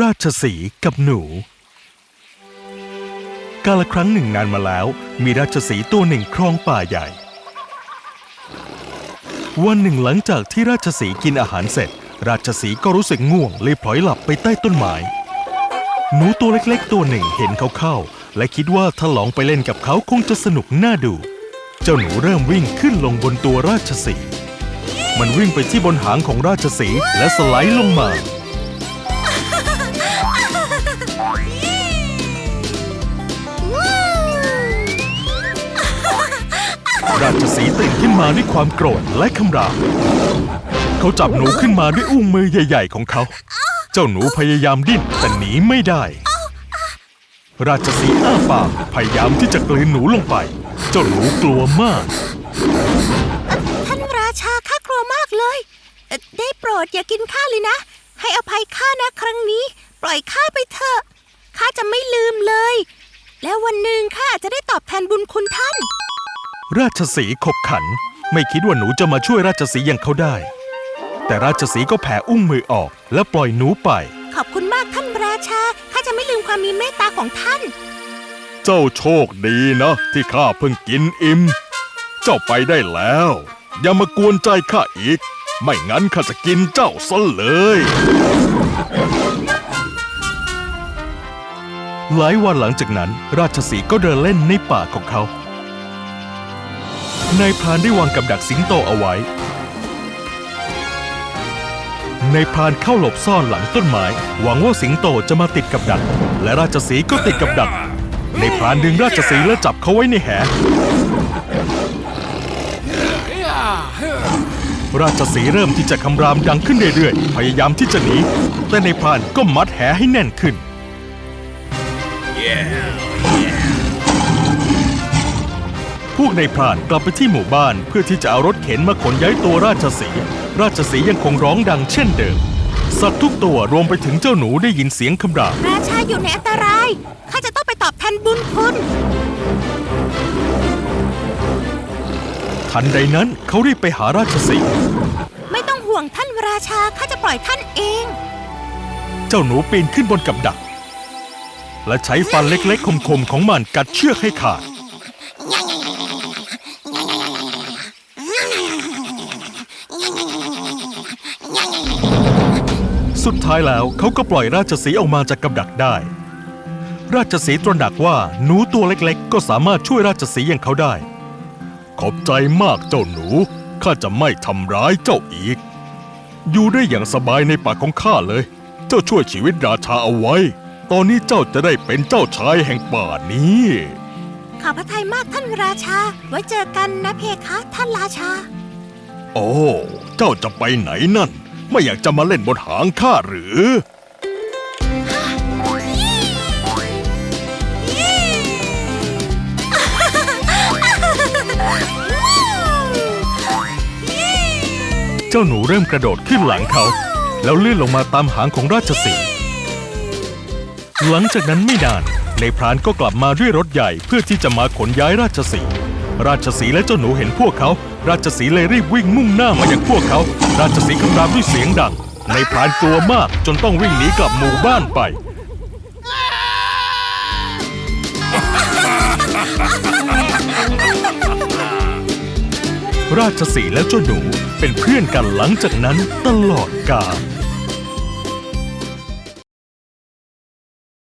ราชสีกับหนู กาลครั้งหนึ่งนานมาแล้ว มีราชสีตัวหนึ่งครองป่าใหญ่ วันหนึ่งหลังจากที่ราชสีกินอาหารเสร็จ ราชสีก็รู้สึกง่วงเลยพลอยหลับไปใต้ต้นไม้หนูตัวเล็กๆ ตัวหนึ่งเห็นเขาเข้า และคิดว่าถ้าลองไปเล่นกับเขาคงจะสนุกน่าดู เจ้าหนูเริ่มวิ่งขึ้นลงบนตัวราชสีมันวิ่งไปที่บนหางของราชสีและสไลด์ลงมา ราชสีตื่นขึ้นมาด้วยความโกรธและคำราม เขาจับหนูขึ้นมาด้วยอุ้งมือใหญ่ ๆ ของเขา เจ้าหนูพยายามดิ้นแต่หนีไม่ได้ ราชสีอ้าปากพยายามที่จะกลืนหนูลงไป เจ้าหนูกลัวมาก ท่านราชาข้ากลัวมากเลย ได้โปรดอย่ากินข้าเลยนะ ให้อภัยข้านะครั้งนี้ ปล่อยข้าไปเถอะข้าจะไม่ลืมเลย แล้ววันหนึ่งข้าจะได้ตอบแทนบุญคุณท่าน ราชสีห์ขบขัน ไม่คิดว่าหนูจะมาช่วยราชสีห์อย่างเขาได้ แต่ราชสีห์ก็แผ่อุ้งมือออก และปล่อยหนูไป ขอบคุณมากท่านราชา ข้าจะไม่ลืมความมีเมตตาของท่าน เจ้าโชคดีนะที่ข้าเพิ่งกินอิ่ม เจ้าไปได้แล้ว อย่ามากวนใจข้าอีก ไม่งั้นข้าจะกินเจ้าซะเลย หลายวันหลังจากนั้น ราชสีห์ก็เดินเล่นในป่าของเขา นายพรานได้วางกับดักสิงโตเอาไว้ นายพรานเข้าหลบซ่อนหลังต้นไม้ หวังว่าสิงโตจะมาติดกับดัก และราชสีก็ติดกับดักในพรานดึงราชสีและจับเขาไว้ในแห ราชสีเริ่มที่จะคำรามดังขึ้นเรื่อยๆ พยายามที่จะหนี แต่ในพรานก็มัดแหให้แน่นขึ้น พวกในพรานกลับไปที่หมู่บ้านเพื่อที่จะเอารถเข็นมาขนย้ายตัวราชสีห์ราชสีห์ยังคงร้องดังเช่นเดิม สัตว์ทุกตัวรวมไปถึงเจ้าหนูได้ยินเสียงคำรามราชาอยู่ในอันตราย ข้าจะต้องไปตอบแทนบุญคุณ ทันใดนั้นเขารีบไปหาราชสีห์ไม่ต้องห่วงท่านราชาข้าจะปล่อยท่านเอง เจ้าหนูปีนขึ้นบนกับดัก และใช้ฟันเล็กๆ คมๆของมันกัดเชือกให้ขาด สุดท้ายแล้วเขาก็ปล่อยราชสีห์ออกมาจากกับดักได้ ราชสีห์ตระหนักว่าหนูตัวเล็กๆ ก็สามารถช่วยราชสีห์อย่างเขาได้ ขอบใจมากเจ้าหนู ข้าจะไม่ทำร้ายเจ้าอีก อยู่ได้อย่างสบายในป่าของข้าเลย เจ้าช่วยชีวิตราชาเอาไว้ ตอนนี้เจ้าจะได้เป็นเจ้าชายแห่งป่านี้ขอบพระทัยมากท่านราชา ไว้เจอกันนะเพคะท่านราชา โอ้ เจ้าจะไปไหนนั่น ไม่อยากจะมาเล่นบนหางข้าหรือ เจ้าหนูเริ่มกระโดดขึ้นหลังเขา แล้วลื่นลงมาตามหางของราชสีห์หลังจากนั้นไม่นานในพรานก็กลับมาด้วยรถใหญ่เพื่อที่จะมาขนย้ายราชสีห์ ราชสีและเจ้าหนูเห็นพวกเขา ราชสีเลยรีบวิ่งมุ่งหน้ามาอย่างพวกเขา ราชสีคำรามด้วยเสียงดัง ในพรานกลัวมากจนต้องวิ่งหนีกลับหมู่บ้านไป ราชสีและเจ้าหนูเป็นเพื่อนกันหลังจากนั้นตลอดกาล